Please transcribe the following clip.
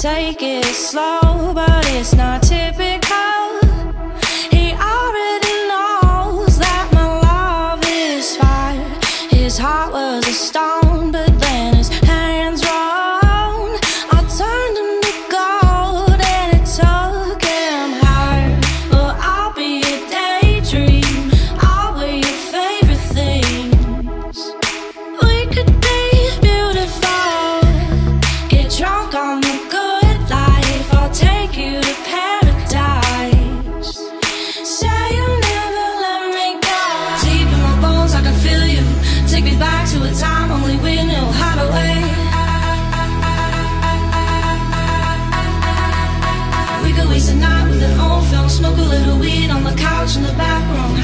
take it slow, but it's not typical. He already knows that my love is fire. His heart was a stone. smoke a little weed on the couch in the back room.